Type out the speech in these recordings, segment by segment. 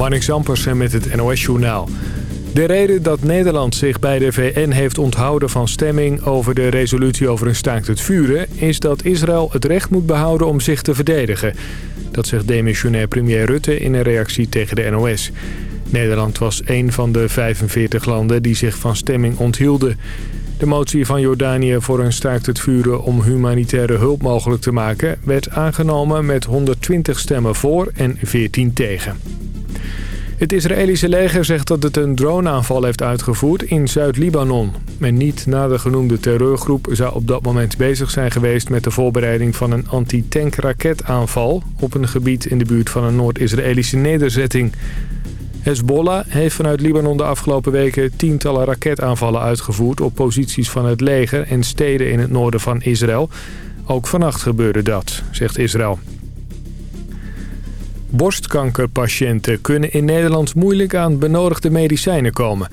Marnix Zampersen met het NOS-journaal. De reden dat Nederland zich bij de VN heeft onthouden van stemming over de resolutie over een staakt het vuren... is dat Israël het recht moet behouden om zich te verdedigen. Dat zegt demissionair premier Rutte in een reactie tegen de NOS. Nederland was een van de 45 landen die zich van stemming onthielden. De motie van Jordanië voor een staakt het vuren om humanitaire hulp mogelijk te maken... werd aangenomen met 120 stemmen voor en 14 tegen. Het Israëlische leger zegt dat het een droneaanval heeft uitgevoerd in Zuid-Libanon. Men niet na de genoemde terreurgroep zou op dat moment bezig zijn geweest... met de voorbereiding van een anti-tank-raketaanval... op een gebied in de buurt van een Noord-Israëlische nederzetting. Hezbollah heeft vanuit Libanon de afgelopen weken tientallen raketaanvallen uitgevoerd... op posities van het leger en steden in het noorden van Israël. Ook vannacht gebeurde dat, zegt Israël. Borstkankerpatiënten kunnen in Nederland moeilijk aan benodigde medicijnen komen.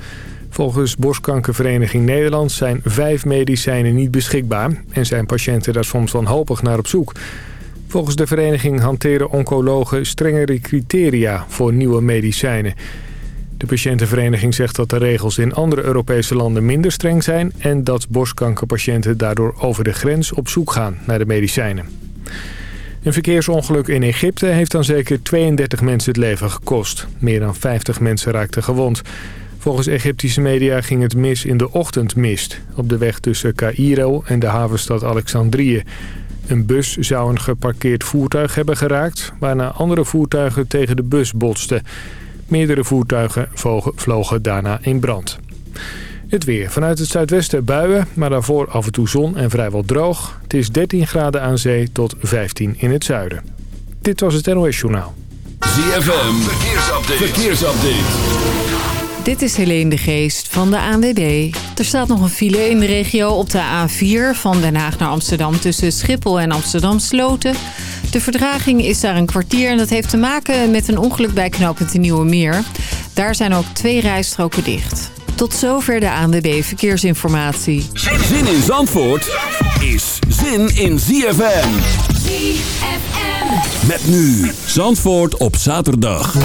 Volgens Borstkankervereniging Nederland zijn vijf medicijnen niet beschikbaar... en zijn patiënten daar soms wanhopig naar op zoek. Volgens de vereniging hanteren oncologen strengere criteria voor nieuwe medicijnen. De patiëntenvereniging zegt dat de regels in andere Europese landen minder streng zijn... en dat borstkankerpatiënten daardoor over de grens op zoek gaan naar de medicijnen. Een verkeersongeluk in Egypte heeft dan zeker 32 mensen het leven gekost. Meer dan 50 mensen raakten gewond. Volgens Egyptische media ging het mis in de ochtendmist... op de weg tussen Cairo en de havenstad Alexandrië. Een bus zou een geparkeerd voertuig hebben geraakt... waarna andere voertuigen tegen de bus botsten. Meerdere voertuigen vlogen daarna in brand. Het weer. Vanuit het zuidwesten buien, maar daarvoor af en toe zon en vrijwel droog. Het is 13 graden aan zee tot 15 in het zuiden. Dit was het NOS Journaal. ZFM. Verkeersupdate. Verkeersupdate. Dit is Helene de Geest van de ANWB. Er staat nog een file in de regio op de A4 van Den Haag naar Amsterdam... tussen Schiphol en Amsterdam Sloten. De verdraging is daar een kwartier en dat heeft te maken met een ongeluk bij knooppunt de Nieuwe Meer. Daar zijn ook twee rijstroken dicht. Tot zover de ANWB Verkeersinformatie. Zin in Zandvoort is zin in ZFM. ZFM. Met nu Zandvoort op zaterdag.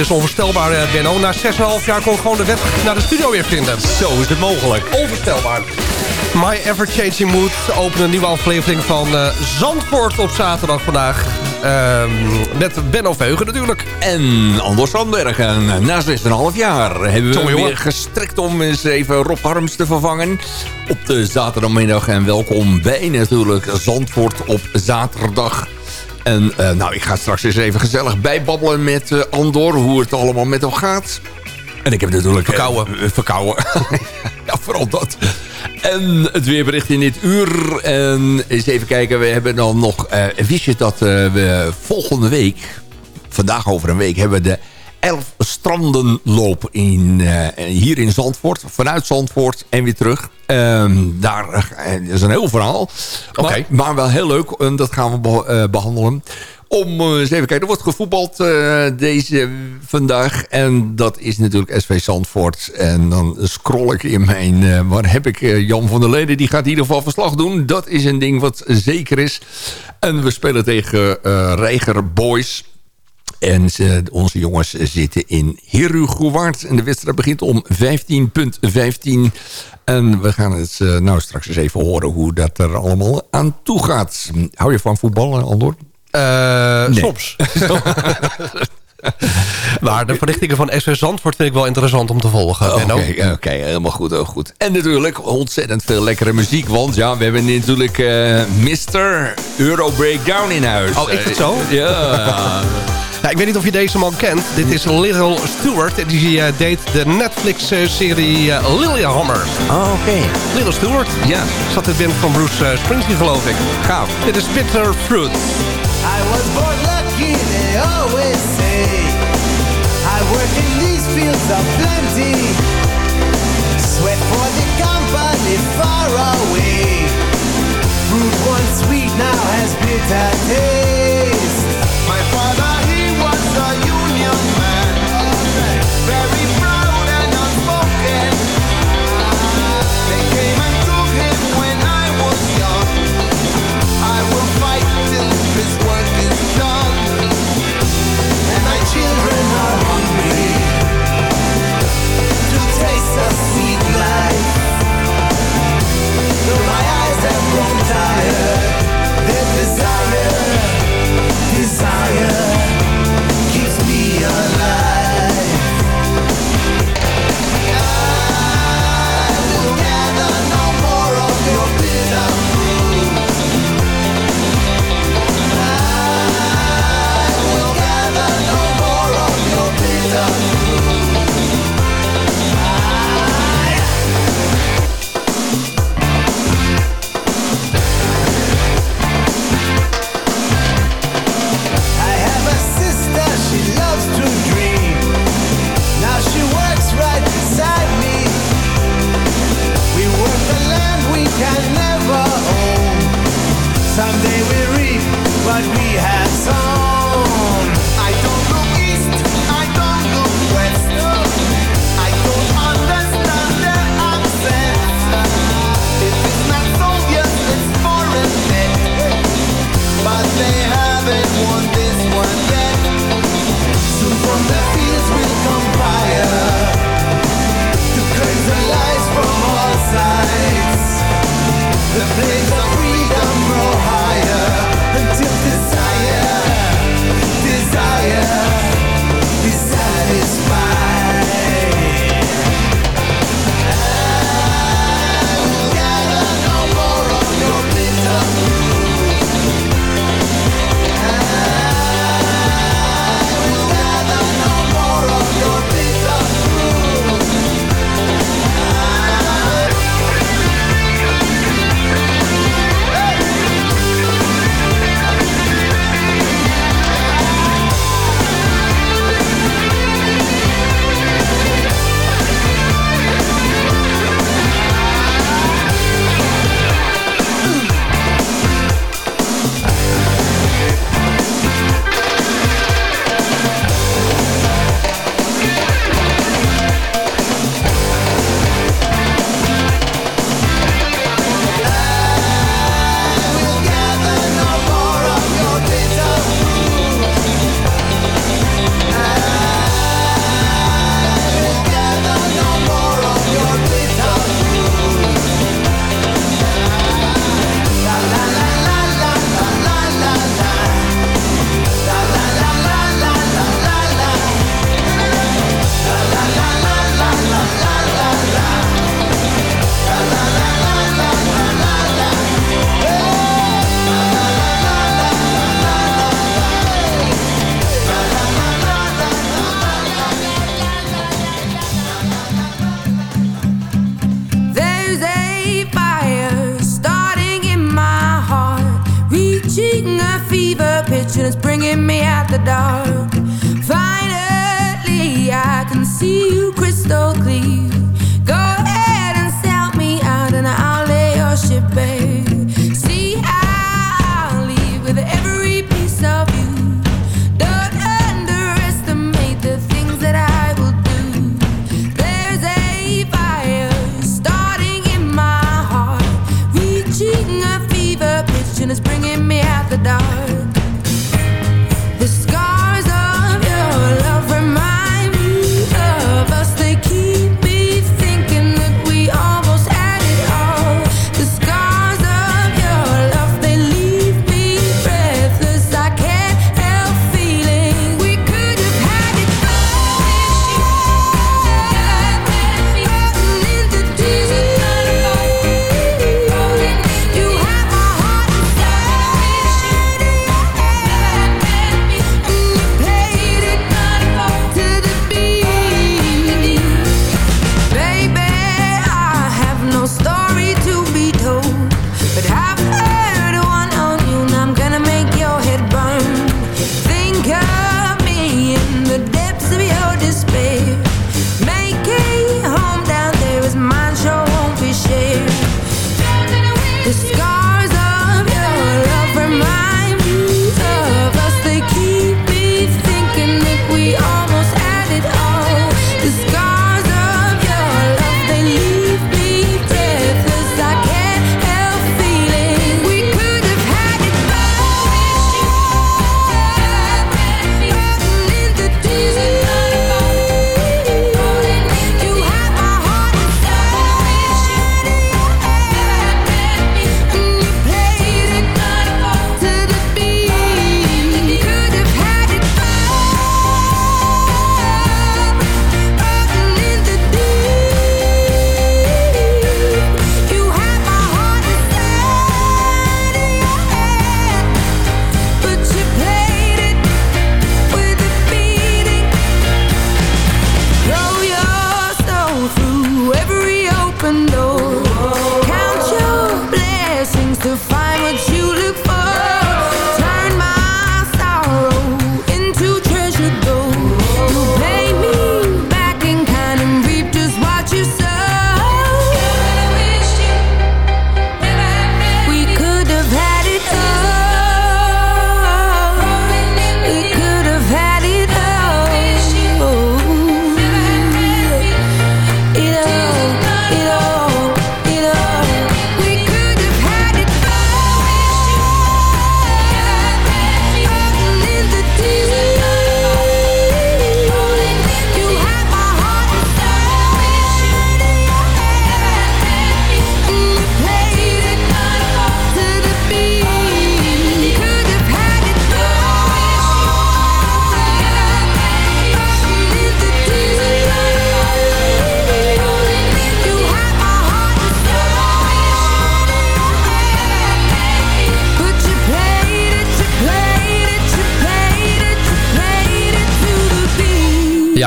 Is onvoorstelbaar, eh, Benno. Na 6,5 jaar kon ik gewoon de weg naar de studio weer vinden. Zo is het mogelijk. Onvoorstelbaar. My Ever Changing Mood opent een nieuwe aflevering van uh, Zandvoort op zaterdag vandaag. Uh, met Benno Veugen natuurlijk. En Anders Sandberg. Eh, na 6,5 jaar hebben we weer gestrekt om eens even Rob Harms te vervangen. Op de zaterdagmiddag. En welkom bij natuurlijk Zandvoort op zaterdag. En uh, nou, ik ga straks eens even gezellig bijbabbelen met uh, Andor... hoe het allemaal met hem gaat. En ik heb natuurlijk... Verkouden. Uh, verkouden. ja, vooral dat. En het weerbericht in dit uur. En eens even kijken, we hebben dan nog... wist je dat we volgende week... vandaag over een week hebben we de elf strandenloop in, uh, hier in Zandvoort. Vanuit Zandvoort en weer terug. Um, daar uh, is een heel verhaal. Okay. Maar, maar, wel heel leuk. En dat gaan we be uh, behandelen. Om eens even kijken. Er wordt gevoetbald deze vandaag. En dat is natuurlijk SV Zandvoort. En dan scroll ik in mijn... waar heb ik Jan van der Leden? Die gaat in ieder geval verslag doen. Dat is een ding wat zeker is. En we spelen tegen Reiger Boys... En ze, onze jongens zitten in Herugowaard. En de wedstrijd begint om 15.15. En we gaan het uh, nou straks eens even horen hoe dat er allemaal aan toe gaat. Hou je van voetbal, Andor? Uh, nee. Soms. maar de verrichtingen van SV Zandvoort vind ik wel interessant om te volgen. Oké, okay, okay, helemaal goed, heel goed. En natuurlijk ontzettend veel lekkere muziek. Want ja, we hebben natuurlijk uh, Mr. Euro Breakdown in huis. Oh, is het zo? ja. Ja, ik weet niet of je deze man kent. Dit is Little Stewart. Die uh, deed de Netflix-serie uh, Lilyhammer. Oh, oké. Okay. Little Stewart. Ja. Zat het band van Bruce uh, Springsteen, geloof ik. Gaaf. Dit is Bitter Fruit. I was born lucky, they always say. I work in these fields of plenty. Sweat for the company far away. Fruit once sweet now has bitter taste. My father a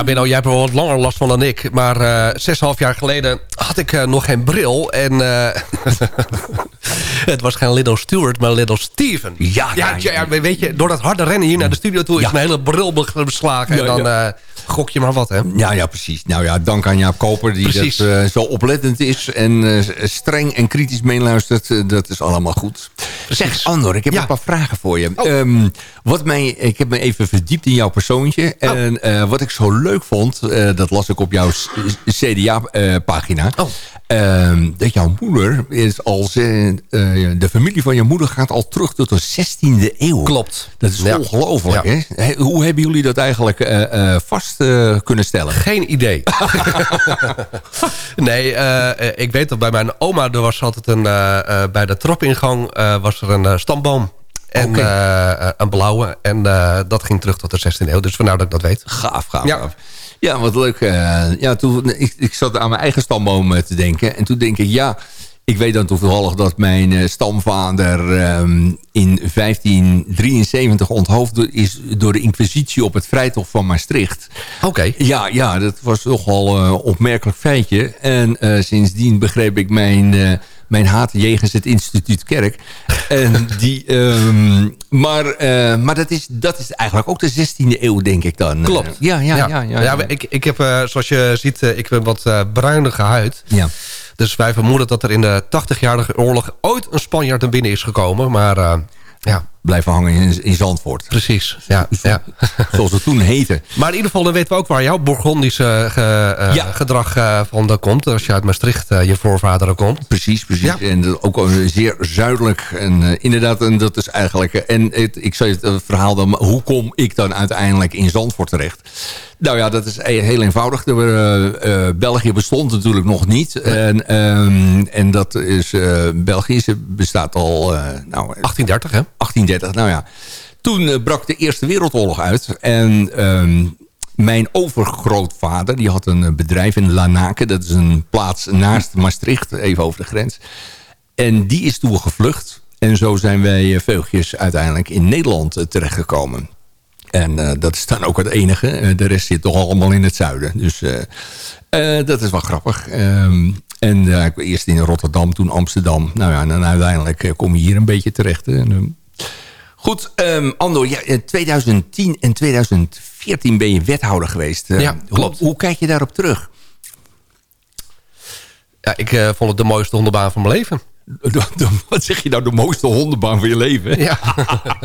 Ja, Benno, jij hebt er wel wat langer last van dan ik. Maar eh zes, half jaar geleden had ik eh, nog geen bril. En eh, het was geen Little Stewart, maar Little Steven. Ja, ja, ja, ja, weet je, door dat harde rennen hier naar de studio toe... is mijn hele bril be- beslagen. Ja, en dan gok je maar wat, hè. Ja, ja, precies. Nou ja, dank aan Jaap Koper die Precies. dat, eh, zo oplettend is en eh, streng en kritisch meeluistert. Eh, dat is allemaal goed. Zeg, Andor, ik heb Ja. een paar vragen voor je. Oh. Ehm, wat mij, ik heb me even verdiept in jouw persoontje. Oh. En wat ik zo leuk vond, dat las ik op jouw CDA-pagina. Oh. Ehm, dat jouw moeder is als eh, eh, de familie van je moeder gaat al terug tot de 16e eeuw. Klopt. Dat is Ja. ongelooflijk, Ja. hè? Hè, Hoe hebben jullie dat eigenlijk eh, vast kunnen stellen? Geen idee. nee, ik weet dat bij mijn oma... er was altijd een, bij de trapingang was er een stamboom. En een blauwe. En dat ging terug tot de 16e eeuw. Dus vandaar dat ik dat weet. Gaaf, gaaf, Ja. gaaf. Ja, wat leuk. eh, ja, toen, ik, ik zat aan mijn eigen stamboom eh, te denken. En toen denk ik, ja... Ik weet dan toevallig dat mijn eh, stamvader ehm, in 1573 onthoofd is door de inquisitie op het vrijtocht van Maastricht. Oké. Ja, ja, dat was toch wel een opmerkelijk feitje. En sindsdien begreep ik mijn, mijn haat jegens het instituut Kerk. En die, ehm, maar eh, maar dat, is, dat is eigenlijk ook de 16e eeuw, denk ik dan. Klopt. Eh, ja, ja, ja. ja, ja, ja, ik, ik heb, eh, zoals je ziet, ik heb wat eh, bruinige huid. Ja. Dus wij vermoeden dat er in de 80-jarige oorlog ooit een Spanjaard naar binnen is gekomen. Maar eh, ja, Blijven hangen in, in Zandvoort. precies. Ja, ja. Zoals het toen heette. Maar in ieder geval, dan weten we ook waar jouw Bourgondische ge- eh, Ja. gedrag eh, vandaan komt. Als je uit Maastricht eh, je voorvaderen komt. Precies, precies. Ja. En ook zeer zuidelijk. En eh, inderdaad, en dat is eigenlijk... eh, En het, ik zei het eh, verhaal dan... Hoe kom ik dan uiteindelijk in Zandvoort terecht? Nou ja, dat is heel eenvoudig. Eh, eh, België bestond natuurlijk nog niet. En, ehm, en dat is... eh, België bestaat al... eh, nou, 1830, hè? 1830, nou ja. Toen eh, brak de Eerste Wereldoorlog uit. En ehm, mijn overgrootvader, die had een eh, bedrijf in Lanaken. Dat is een plaats naast Maastricht, even over de grens. En die is toen gevlucht. En zo zijn wij eh, veugjes uiteindelijk in Nederland terechtgekomen. En dat is dan ook het enige. De rest zit toch allemaal in het zuiden. Dus dat is wel grappig. Ehm, en eerst in Rotterdam, toen Amsterdam. Nou ja, en dan uiteindelijk kom je hier een beetje terecht. En, Goed, ehm Ando, ja, in 2010 en 2014 ben je wethouder geweest. Eh, Ja, klopt. Hoe, hoe kijk je daarop terug? Ja, ik eh, vond het de mooiste hondenbaan van mijn leven. De- de- wat zeg je nou, de mooiste hondenbaan van je leven? Ja,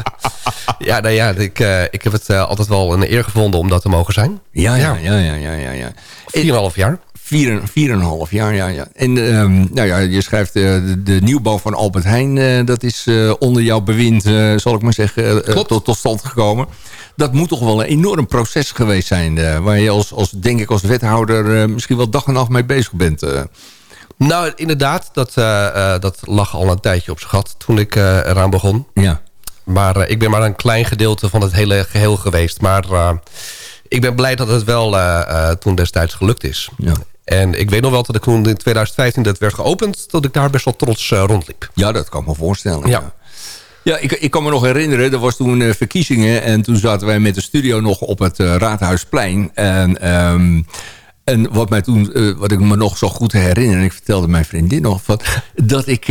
ja, nou ja ik, eh, ik heb het eh, altijd wel een eer gevonden om dat te mogen zijn. Ja, ja, ja, ja, ja, ja. ja. Vier en een half jaar. Vier, vier en een half jaar, ja, ja. En ehm, nou ja, je schrijft eh, de, de nieuwbouw van Albert Heijn... eh, dat is eh, onder jouw bewind, zal ik maar zeggen, tot, tot stand gekomen. Dat moet toch wel een enorm proces geweest zijn... waar je als, als, denk ik als wethouder misschien wel dag en nacht mee bezig bent. Nou, inderdaad, dat, dat lag al een tijdje op zijn gat toen ik eraan begon. ja. Maar ik ben maar een klein gedeelte van het hele geheel geweest. Maar ik ben blij dat het wel toen destijds gelukt is. Ja. En ik weet nog wel dat ik toen in 2015 dat werd geopend... dat ik daar best wel trots eh, rondliep. ja, dat kan ik me voorstellen. Ja. Ja, ik, ik kan me nog herinneren, er was toen eh, verkiezingen... en toen zaten wij met de studio nog op het eh, Raadhuisplein. En, ehm, en wat, mij toen, wat ik me nog zo goed herinner... en ik vertelde mijn vriendin nog... Van, dat, ik,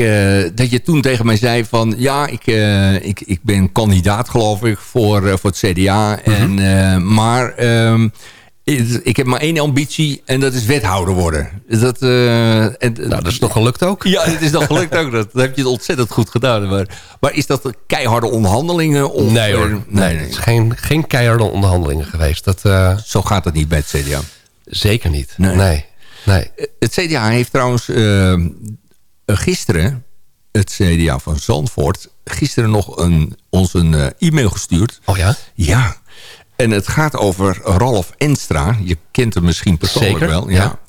dat je toen tegen mij zei van... ja, ik, ik, ik ben kandidaat geloof ik voor, voor het CDA. en, eh, maar... ehm, ik heb maar één ambitie en dat is wethouder worden. Dat, eh, en, Nou, dat is nog gelukt ook. ja, het is nog gelukt ook. Dat, dat heb je ontzettend goed gedaan. Maar, maar is dat keiharde onderhandelingen? Of, Nee hoor, nee, nee, het is geen, geen keiharde onderhandelingen geweest. Dat eh, Zo gaat het niet bij het CDA. zeker niet. Nee. Nee. nee. Het CDA heeft trouwens eh, eh, gisteren, het CDA van Zandvoort... gisteren nog een, ons een eh, e-mail gestuurd. Oh ja? Ja, en het gaat over Ralf Enstra. Je kent hem misschien persoonlijk Zeker, wel. Ja. ja.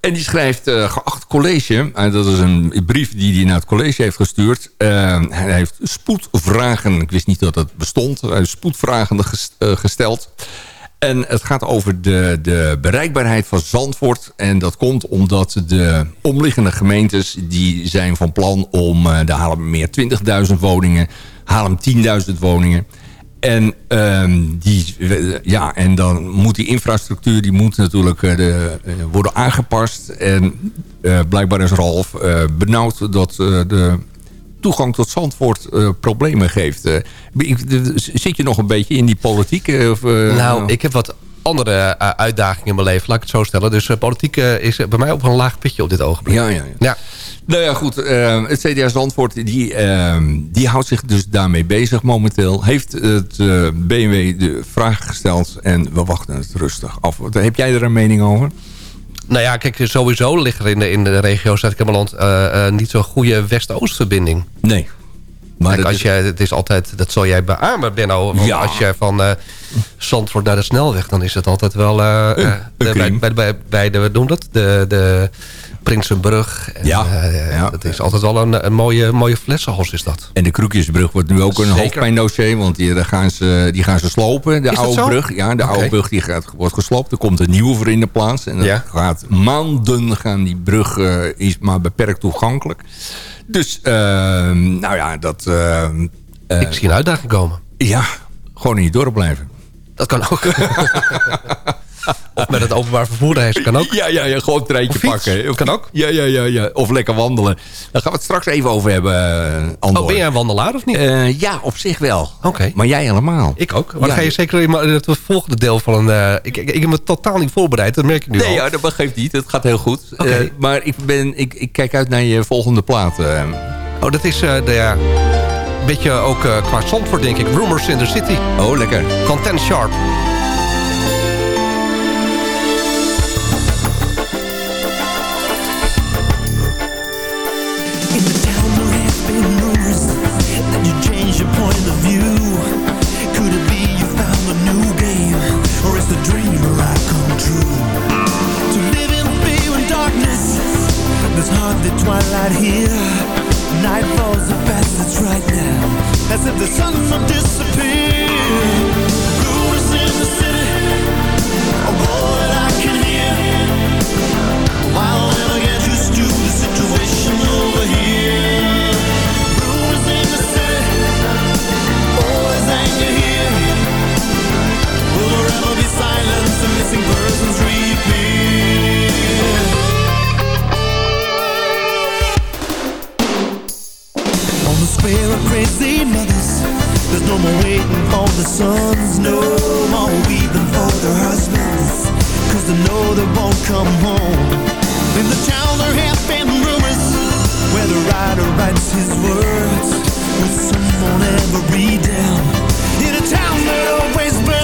En die schrijft, eh, geacht college... en dat is een brief die hij naar het college heeft gestuurd. Eh, hij heeft spoedvragen, ik wist niet dat dat bestond... hij heeft spoedvragen ges- eh, gesteld... En het gaat over de, de bereikbaarheid van Zandvoort. En dat komt omdat de omliggende gemeentes... die zijn van plan om... eh de halen meer 20.000 woningen. Halen 10.000 woningen. En, ehm, die, ja, en dan moet die infrastructuur die moet natuurlijk eh, de, eh, worden aangepast. En eh, blijkbaar is Ralf benauwd dat de toegang tot Zandvoort problemen geeft. Ik- zit je nog een beetje in die politiek? Of, Nou, ik heb wat andere uitdagingen in mijn leven, laat ik het zo stellen. Dus politiek is bij mij op een laag pitje op dit ogenblik. Ja, ja, ja. Ja. Nou ja, goed. eh, het CDA Zandvoort die, eh, die houdt zich dus daarmee bezig momenteel. Heeft het eh, BMW de vraag gesteld en we wachten het rustig af. Heb jij er een mening over? Nou ja, kijk, sowieso ligt er in de, in de regio Zuid-Kemmerland niet zo'n goede West-Oost-verbinding. Nee. Maar Kijk, als is- jij, het is altijd, dat zal jij beamen, Benno. Want Ja. als jij van eh Zandvoort naar de snelweg, dan is het altijd wel... bij, bij, bij, bij de, wat noem dat? De, de Prinsenbrug. En, Ja. eh, Ja. Dat is altijd wel een, een mooie, mooie flessenhals is dat. En de Kroekjesbrug wordt nu ook een Zeker. hoofdpijndossier. Want die, daar gaan ze, die gaan ze slopen. De Is dat oude zo? brug. Ja, de oude brug die gaat, wordt gesloopt. Er komt een nieuwe voor in de plaats. En dat Ja. gaat maanden gaan die brug eh, is maar beperkt toegankelijk. Dus, eh, nou ja, dat... eh, eh, ik zie een uitdaging komen. ja, gewoon in je dorp blijven. Dat kan ook. Of met het openbaar vervoer reizen kan ook. Ja, ja, ja gewoon een treintje pakken. Kan ook. Ja, ja, ja, ja. Of lekker wandelen. Daar gaan we het straks even over hebben, eh, Andor. Oh, ben jij een wandelaar of niet? Eh, ja, op zich wel. Oké. Maar jij helemaal. ik ook. Maar Ja. dan ga je zeker in het volgende deel van een... eh, ik, ik, me totaal niet voorbereid, dat merk ik nu Nee, al. ja, dat geeft niet. Het gaat heel goed. Eh, maar ik, ben, ik, ik kijk uit naar je volgende plaat. Oh, dat is de, ja, een beetje ook eh, qua Zandvoort, denk ik. Rumors in the City oh, lekker. van Ten Sharp. Twilight here. Night falls so fast, it's right now, as if the sun will disappear. The of crazy mothers, there's no more waiting for the sons, no more weeping for their husbands, cause they know they won't come home. In the town there have been rumors where the writer writes his words. Will someone ever read them? In a town that always burns.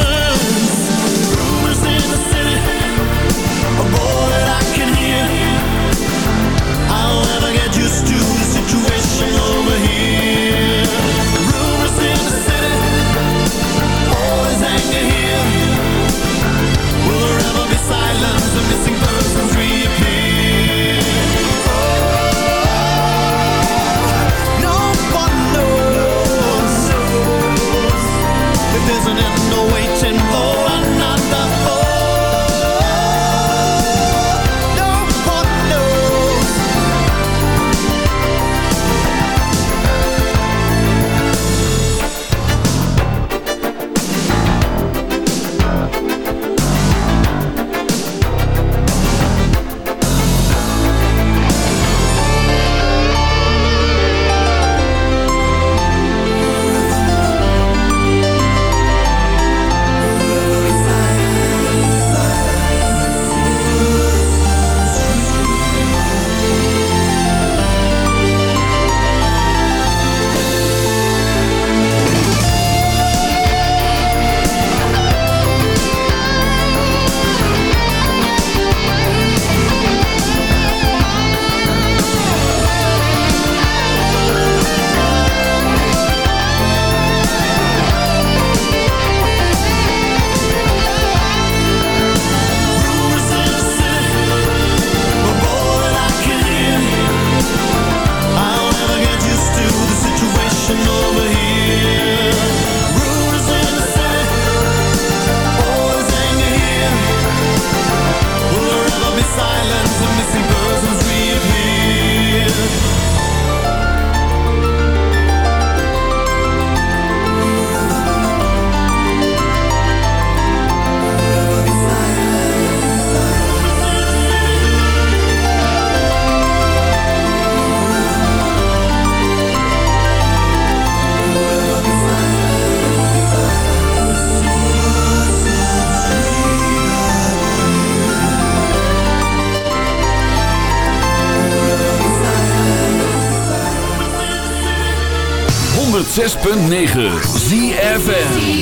106.9 ZFN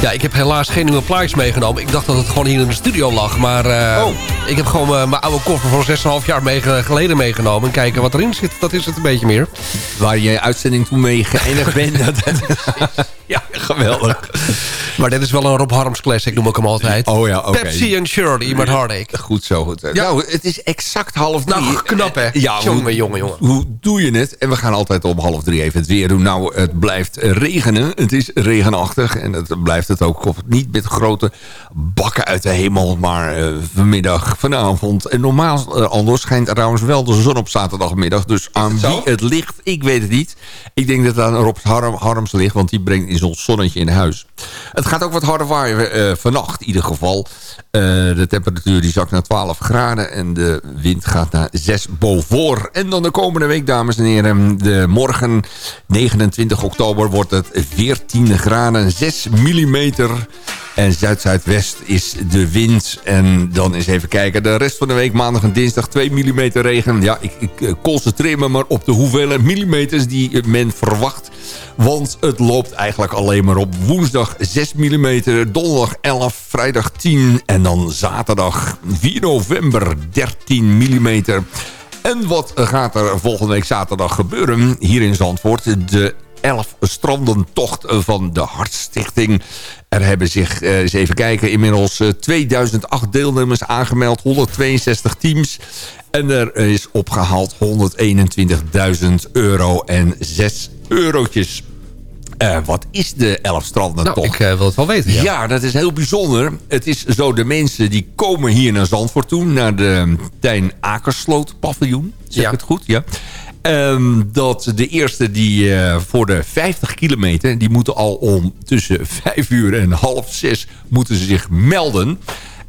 Ja, ik heb helaas geen nieuwe plaatjes meegenomen. Ik dacht dat het gewoon hier in de studio lag. Maar eh, Oh. ik heb gewoon eh, mijn oude koffer van 6,5 jaar mee, geleden meegenomen. En kijken wat erin zit, dat is het een beetje meer. Waar je uitzending toen mee geëindigd bent. Dat- ja, geweldig. Maar dit is wel een Rob Harms classic, noem ik hem altijd. Oh ja, oké. Pepsi en Shirley met Heartache. Goed zo. Goed. Nou, het is exact half drie. Nou, knap, hè? Ja, Jongen, jongen, jongen. Hoe doe je het? En we gaan altijd om half drie even het weer doen. Nou, het blijft regenen. Het is regenachtig. En het blijft het ook niet met grote bakken uit de hemel. Maar eh, vanmiddag, vanavond. En normaal eh, anders schijnt er trouwens wel de zon op zaterdagmiddag. Dus aan wie het ligt, ik weet het niet. Ik denk dat het aan Rob Harm, Harms ligt. Want die brengt in zo'n zonnetje in huis. Het gaat ook wat harder waaien eh, vannacht in ieder geval. Eh, de temperatuur die zakt naar 12 graden. En de wind gaat naar 6 boven. En dan de komende week, dames en heren. De morgen, 29 oktober, wordt het 14 graden. 6 millimeter. En zuid-zuidwest is de wind. En dan eens even kijken. De rest van de week, maandag en dinsdag, 2 mm regen. Ja, ik, ik eh, concentreer me maar op de hoeveelheid millimeters die men verwacht. Want het loopt eigenlijk alleen maar op woensdag 6 mm. Donderdag 11, vrijdag 10. En dan zaterdag 4 november 13 mm. En wat gaat er volgende week zaterdag gebeuren hier in Zandvoort? De 11 strandentocht van de Hartstichting. Er hebben zich, eh, eens even kijken, inmiddels eh, 2008 deelnemers aangemeld. 162 teams. En er is opgehaald 121.000 euro en 6 eurotjes. Eh, wat is de 11 strandentocht? Nou, ik eh, wil het wel weten, ja. Ja. dat is heel bijzonder. Het is zo, de mensen die komen hier naar Zandvoort toe... naar de Tijn Akersloot paviljoen. Zeg Ja. ik het goed? Ja. Ehm, dat de eerste die eh, voor de 50 kilometer... die moeten al om tussen 5 uur en half 6 moeten ze zich melden.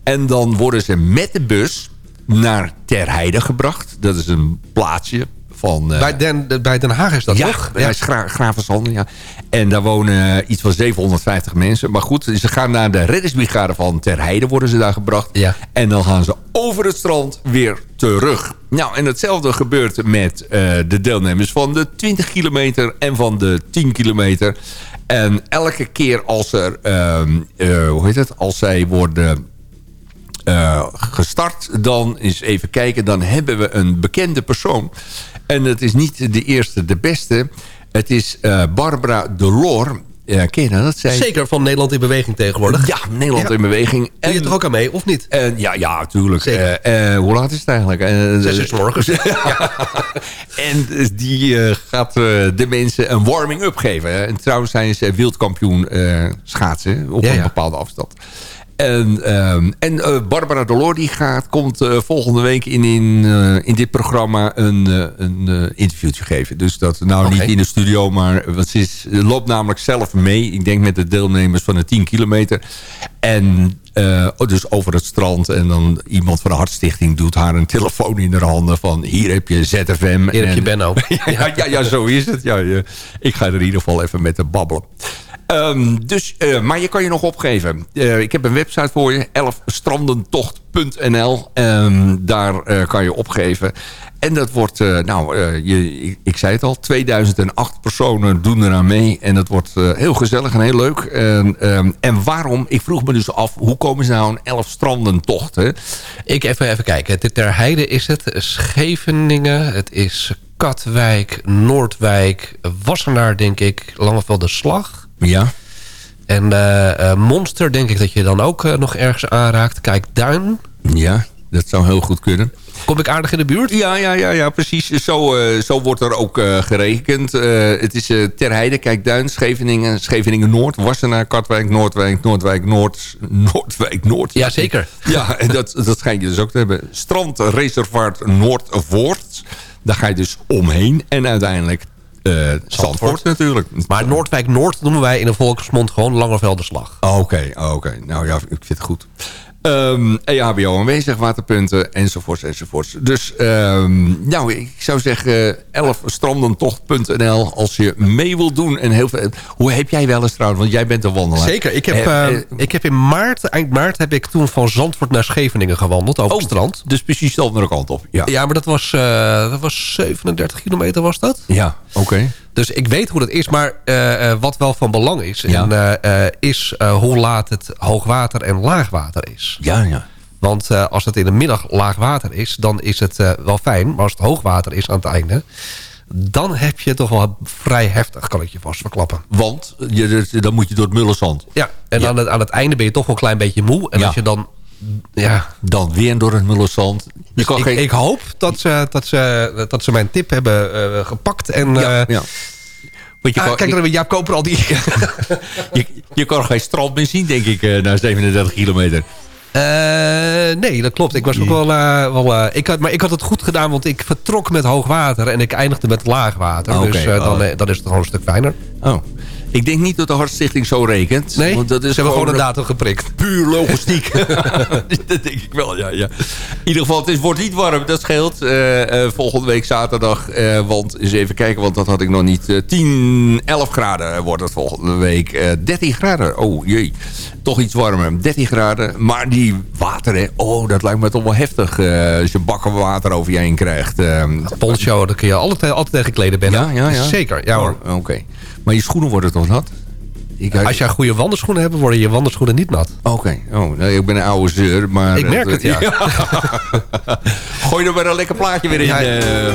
En dan worden ze met de bus naar Terheide gebracht. Dat is een plaatsje van... eh, Bij Den, bij Den Haag is dat ja, toch? gra Gravenzanden, ja. En daar wonen eh, iets van 750 mensen. Maar goed, ze gaan naar de reddingsbrigade van Terheide worden ze daar gebracht. Ja. En dan gaan ze over het strand weer terug. Nou, en hetzelfde gebeurt met eh, de deelnemers van de 20 kilometer en van de 10 kilometer. En elke keer als er, ehm, eh, hoe heet het, als zij worden eh, gestart. Dan eens even kijken. Dan hebben we een bekende persoon. En het is niet de eerste, de beste. Het is eh, Barbara Delor. Ja, ken je dat? dat? Zij... Zeker van Nederland in beweging tegenwoordig. Ja, Nederland Ja. in beweging. Doe je En- er ook aan mee, of niet? en, ja, ja, natuurlijk. Zeker. Eh, eh, hoe laat is het eigenlijk? Eh, Zes uur 's morgens. en die eh, gaat eh, de mensen een warming-up geven. En trouwens zijn ze wereldkampioen eh, schaatsen op Ja, een ja. bepaalde afstand. En, ehm, en eh, Barbara Dolor die gaat, komt eh, volgende week in, in, eh, in dit programma een, een interviewtje geven. Dus dat nou niet in de studio, maar want ze is, loopt namelijk zelf mee. Ik denk met de deelnemers van de 10 kilometer. En eh, dus over het strand. En dan iemand van de Hartstichting doet haar een telefoon in haar handen. Van hier heb je ZFM. Hier heb je En- Benno. ja, ja, ja, zo is het. Ja, ja. Ik ga er in ieder geval even met de babbelen. Ehm, dus, eh, maar je kan je nog opgeven. Eh, ik heb een website voor je. 11strandentocht.nl Ehm, Daar eh, kan je opgeven. En dat wordt, nou, je, ik, ik zei het al, 2008 personen doen eraan mee. En dat wordt heel gezellig en heel leuk. En, ehm, en waarom? Ik vroeg me dus af, hoe komen ze nou een 11 strandentocht? Hè? Ik even, even kijken. Ter Heide is het. Scheveningen. Het is Katwijk. Noordwijk. Wassenaar, denk ik. Langeveld de Slag. Ja. En eh, eh, Monster denk ik dat je dan ook eh, nog ergens aanraakt. Kijk, Duin. Ja, dat zou heel goed kunnen. Kom ik aardig in de buurt? Ja, ja, ja, ja precies. Zo, zo wordt er ook gerekend. Het is Terheide, Kijkduin, Scheveningen, Scheveningen-Noord, Wassenaar, Katwijk, Noordwijk, Noordwijk-Noord, Noordwijk-Noord. Ja, zeker. Ja, en dat, dat schijnt je dus ook te hebben. Strandreservaart Noordvoort. Daar ga je dus omheen. En uiteindelijk eh Zandvoort natuurlijk. Maar Noordwijk Noord noemen wij in de volksmond gewoon Langevelderslag. Oh, Oké, oh, oké. Nou ja, ik vind het goed. Ehm EHBO aanwezig, waterpunten, enzovoorts, enzovoorts. Dus, ehm, nou, ik zou zeggen, 11strandentocht.nl als je mee wilt doen. En heel veel, hoe heb jij wel eens trouwens, want jij bent een wandelaar. Zeker. Ik heb, Eh, eh, eh, ik heb in maart, eind maart, heb ik toen van Zandvoort naar Scheveningen gewandeld. Over het strand. Dus precies de andere kant op. Ja, Ja, maar dat was, eh, dat was 37 kilometer was dat. ja oké. Dus ik weet hoe dat is, maar eh, eh, wat wel van belang is... Ja. En, eh, is hoe laat het hoogwater en laagwater is. Ja, ja. Want als het in de middag laagwater is, dan is het wel fijn. Maar als het hoogwater is aan het einde... dan heb je toch wel vrij heftig, kan ik je vast verklappen. Want je, dan moet je door het mullenzand. Ja, en Ja. Aan, het, aan het einde ben je toch wel een klein beetje moe. En Ja. als je dan... Ja, Dan weer door het kan ik, geen... ik hoop dat ze, dat, ze, dat ze mijn tip hebben eh, gepakt. En, ja, eh, ja. Want je ah, kan, kijk, dan hebben we Jaap Koper al die... je, je kan geen strand meer zien, denk ik, eh, na 37 kilometer. Nee, dat klopt. Ik was ook wel... wel ik had, maar ik had het goed gedaan, want ik vertrok met hoog water... en ik eindigde met laag water. Oké, dus dan, oh. dan is het gewoon een stuk fijner. Oh. Ik denk niet dat de Hartstichting zo rekent. Nee, want dat is ze hebben gewoon een datum geprikt. puur logistiek. dat denk ik wel, ja, ja. In ieder geval, het is, wordt niet warm, dat scheelt. Eh, eh, volgende week zaterdag, eh, want eens even kijken, want dat had ik nog niet. Eh 10, 11 graden wordt het volgende week. Eh 13 graden, oh jee. Toch iets warmer, 13 graden. Maar die water, hè, oh, dat lijkt me toch wel heftig. als je bakken water over je heen krijgt. Eh, Poncho, daar kun je altijd, altijd tegen kleden ben. ja, ja, ja. Zeker, ja hoor. Oh, Oké. Maar je schoenen worden toch nat? Ik, Als jij goede wandelschoenen hebt, worden je wandelschoenen niet nat. Oké, oh, nee, ik ben een oude zeur, maar... Ik merk het, ja. Gooi er maar een lekker plaatje weer in. Ja. eh.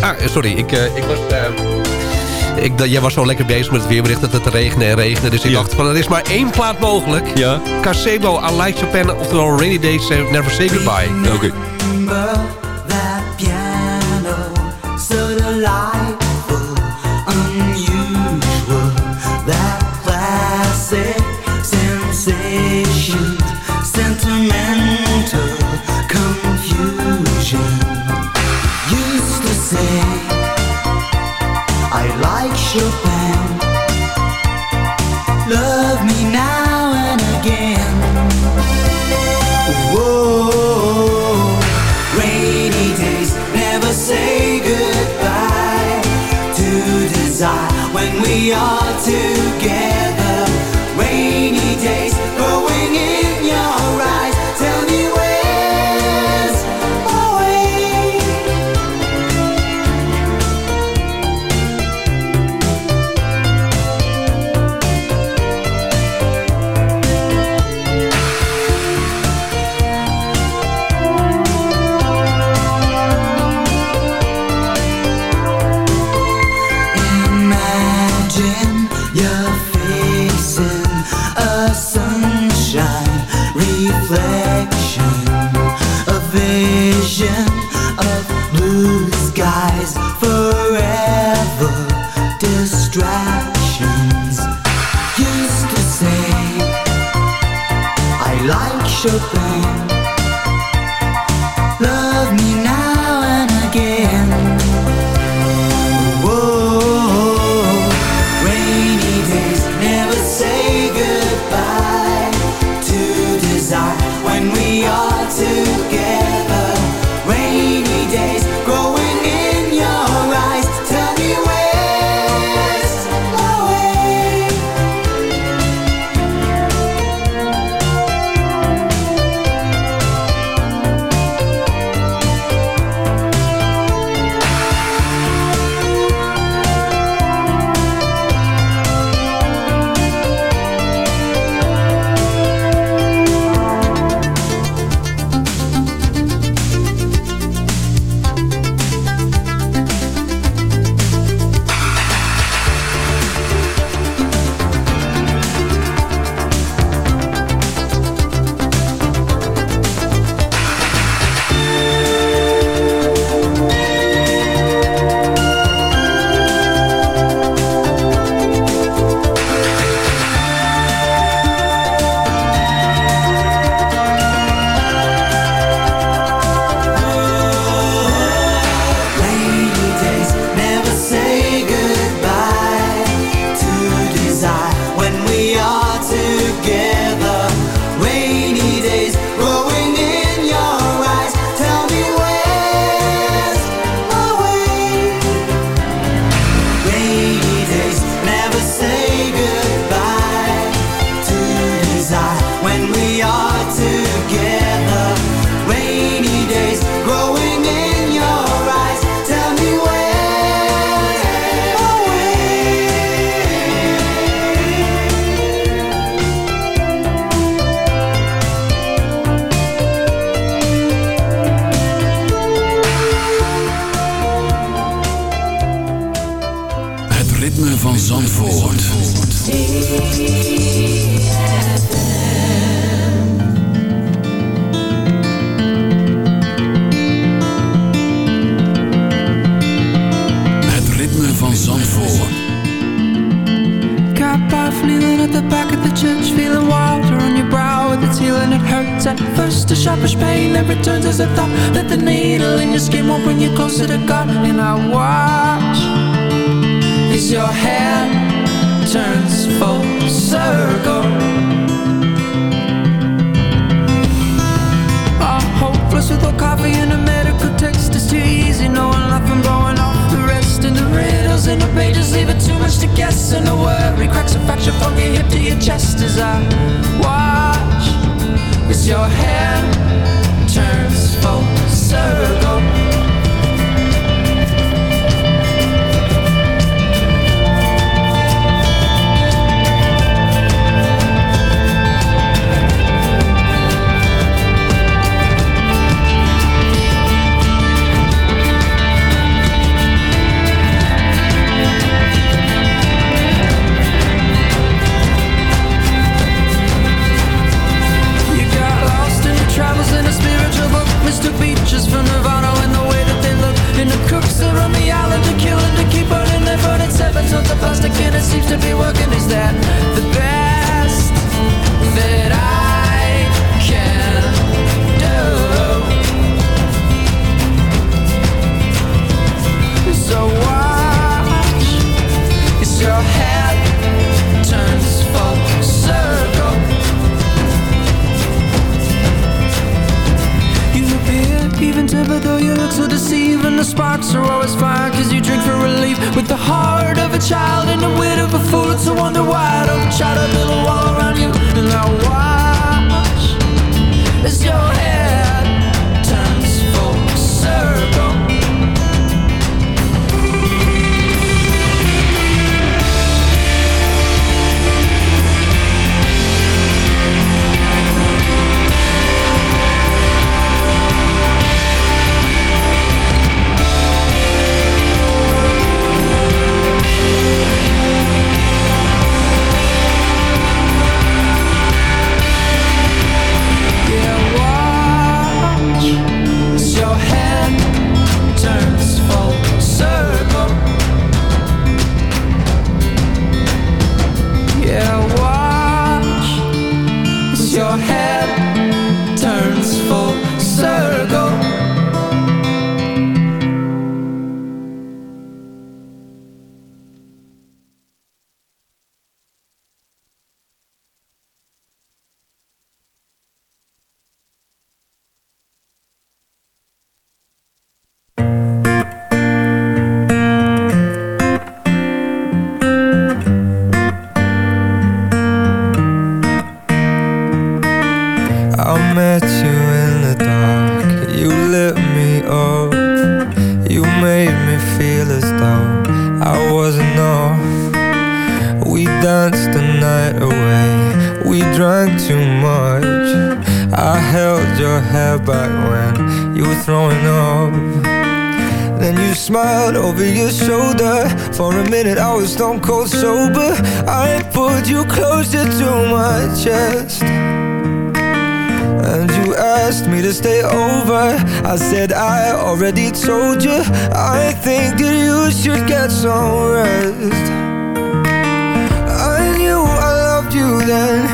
Ah, sorry, ik, eh, ik was... eh, ik, jij was zo lekker bezig met het weerbericht dat het te regenen en regenen. Dus ik Ja. dacht van, er is maar één plaat mogelijk. Ja. Casebo, I Like Chopin, oftewel Rainy Days, eh, Never Say Goodbye. Oké. Sentimental confusion. Used to say, I like Chopin, love me now and again. Whoa, rainy days never say goodbye to desire when we are together. I said I already told you I think that you should get some rest. I knew I loved you then.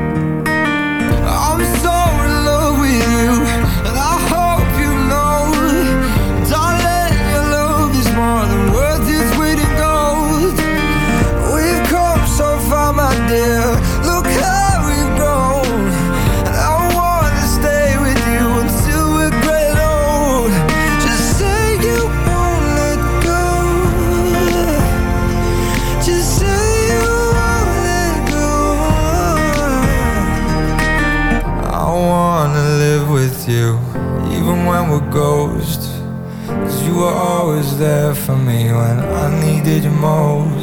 With you, even when we're ghosts. Cause you were always there for me when I needed you most.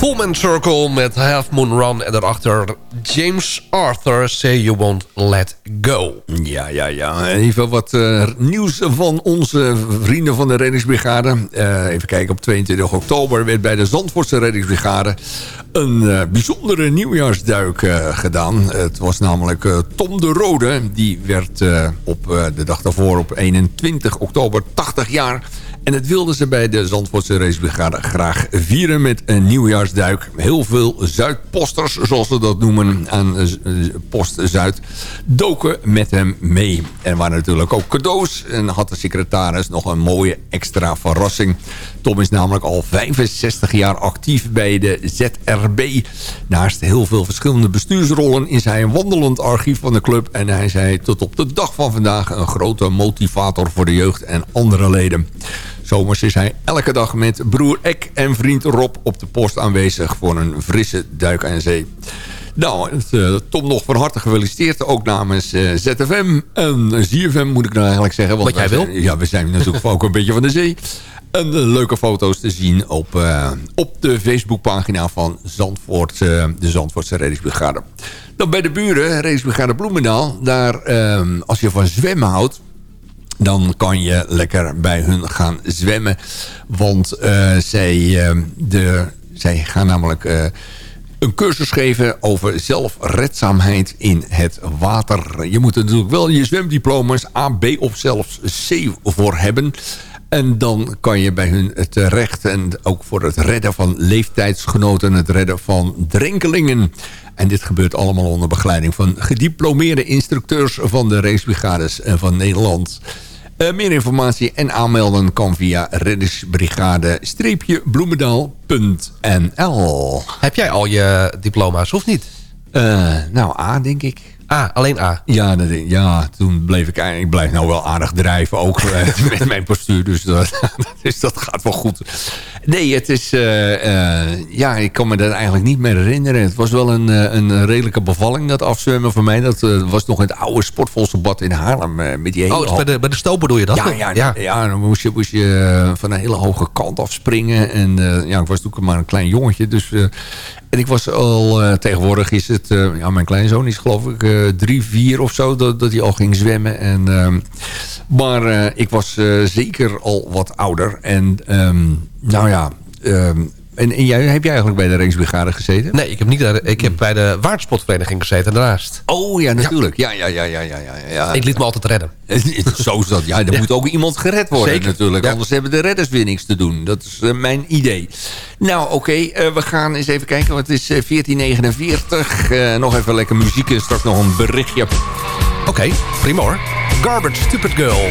Full Man Circle met Half Moon Run. En daarachter James Arthur, Say You Won't Let Go. Ja, ja, ja. Even wat eh, nieuws van onze vrienden van de reddingsbrigade. Eh, even kijken, op 22 oktober werd bij de Zandvoortse reddingsbrigade... een eh, bijzondere nieuwjaarsduik gedaan. Het was namelijk Tom de Rode. Die werd op de dag daarvoor op 21 oktober 80 jaar... En het wilden ze bij de Zandvoortse Racebrigade graag vieren met een nieuwjaarsduik. Heel veel Zuidposters, zoals ze dat noemen, aan eh, Post Zuid, doken met hem mee. Er waren natuurlijk ook cadeaus en had de secretaris nog een mooie extra verrassing. Tom is namelijk al 65 jaar actief bij de ZRB. Naast heel veel verschillende bestuursrollen is hij een wandelend archief van de club. En hij zei tot op de dag van vandaag een grote motivator voor de jeugd en andere leden. Zomers is hij elke dag met broer Ek en vriend Rob op de post aanwezig voor een frisse duik aan zee. Nou, eh, Tom nog van harte gefeliciteerd. Ook namens eh, ZFM en ZFM moet ik nou eigenlijk zeggen. Want Wat jij wil. zijn- ja, we zijn natuurlijk ook een beetje van de zee. En eh, leuke foto's te zien op, op de Facebookpagina van Zandvoort, de Zandvoortse Reddingsbrigade. Dan bij de buren, Reddingsbrigade Bloemendaal. Daar, als je van zwemmen houdt, dan kan je lekker bij hun gaan zwemmen. Want eh, zij, eh, de, zij gaan namelijk eh, een cursus geven over zelfredzaamheid in het water. Je moet er natuurlijk wel je zwemdiploma's A, B of zelfs C voor hebben. En dan kan je bij hun terecht. En ook voor het redden van leeftijdsgenoten. Het redden van drenkelingen. En dit gebeurt allemaal onder begeleiding van gediplomeerde instructeurs van de racebrigades van Nederland. Eh, meer informatie en aanmelden kan via reddingsbrigade-bloemendaal.nl Heb jij al je diploma's of niet? Eh, Nou, A denk ik. A, alleen A. Ja, dat ja, toen bleef ik eigenlijk... Ik blijf nou wel aardig drijven, ook eh, met mijn postuur. Dus dat, dus dat gaat wel goed. Nee, het is... eh, eh, ja, ik kan me dat eigenlijk niet meer herinneren. Het was wel een, een redelijke bevalling, dat afzwemmen voor mij. Dat was nog in het oude sportvolsbad in Haarlem. met die hele Oh, dus bij de, bij de stoop bedoel je dat? ja, ja, ja. dan moest je, moest je van een hele hoge kant afspringen. En ja, ik was toen maar een klein jongetje. Dus, en ik was al, eh, tegenwoordig is het, eh, ja, mijn kleinzoon is geloof ik eh, drie, vier of zo, dat, dat hij al ging zwemmen. En, ehm, maar ik was zeker al wat ouder. En ehm, nou ja, ehm, en, en jij, heb jij eigenlijk bij de Rijksbrigade gezeten? Nee, ik heb, niet, ik heb bij de watersportvereniging gezeten daarnaast. Oh ja, natuurlijk. Ja, ja, ja, ja, ja, ja. ja. Ik liet me altijd redden. Zo is dat. Ja, er moet ook iemand gered worden Zeker. natuurlijk. Ja. Anders hebben de redders weer niks te doen. Dat is eh, mijn idee. Nou, oké. eh, we gaan eens even kijken. Want het is eh, 1449. Eh, nog even lekker muziek en straks nog een berichtje. Oké, prima hoor. Garbage Stupid Girl.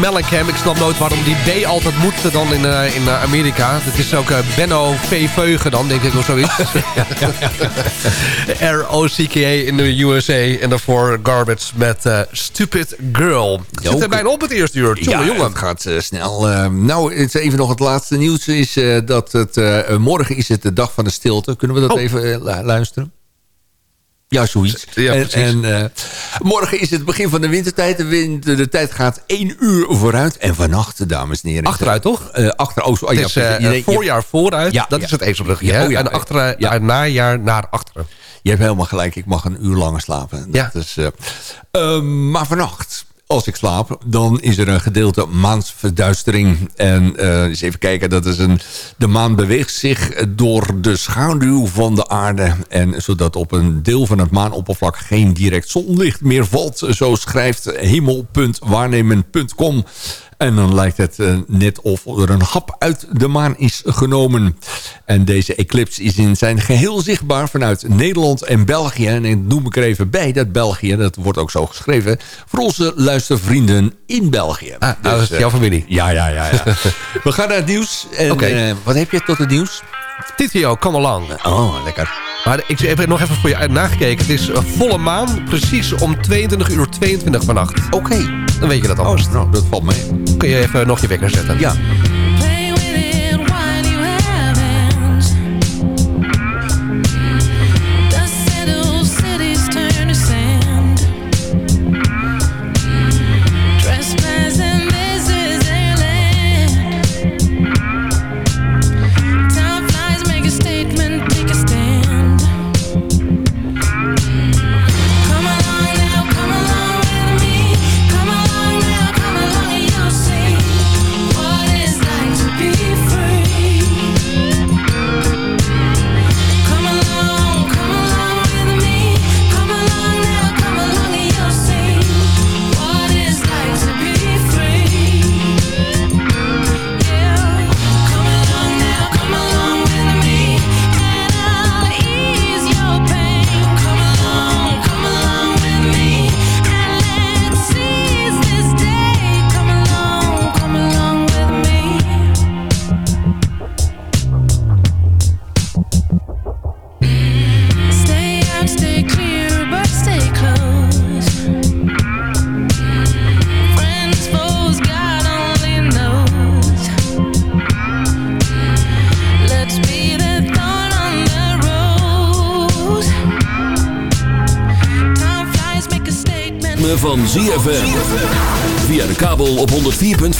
Mellencamp. Ik snap nooit waarom die B altijd moet dan in, eh, in eh, Amerika. Het is ook eh, Benno V. Veugen dan, denk ik of zoiets. R-O-C-K-A in de USA. En daarvoor Garbage met Stupid Girl. Het zit er bijna op het eerste uur. Jongen, ja, jongen. het gaat snel. Eh, nou, het is even nog het laatste nieuws. Is, eh, dat het, eh, morgen is het de dag van de stilte. Kunnen we dat Oh. even lu- luisteren? Ja, zoiets. Ja, en, eh, morgen is het begin van de wintertijd. De, winter, de tijd gaat één uur vooruit. En vannacht, dames en heren. Achteruit, toch? Eh, achter, oh, oh, ja, is eh, voorjaar vooruit. Ja, dat is het ezelbrugje. Ja, oh ja. en achteren, Ja. najaar naar achteren. Je hebt helemaal gelijk. Ik mag een uur langer slapen. Ja. Dat is, maar vannacht, als ik slaap, dan is er een gedeelte maansverduistering. En eh, eens even kijken, dat is een, de maan beweegt zich door de schaduw van de aarde. En zodat op een deel van het maanoppervlak geen direct zonlicht meer valt. Zo schrijft hemel.waarnemen.com. En dan lijkt het eh, net of er een hap uit de maan is genomen. En deze eclipse is in zijn geheel zichtbaar vanuit Nederland en België. En ik noem ik er even bij dat België, dat wordt ook zo geschreven... voor onze luistervrienden in België. Ah, nou, dat is eh, jouw familie. Ja, ja, ja. ja. We gaan naar het nieuws. En, Oké. eh, wat heb je tot het nieuws? TTO, come along. Oh, lekker. Maar ik heb nog even voor je nagekeken. Het is volle maan, precies om 22 uur 22 vannacht. Oké. Dan weet je dat Oh, alvast. nou, dat valt mee. Kun je even nog je wekker zetten. Ja.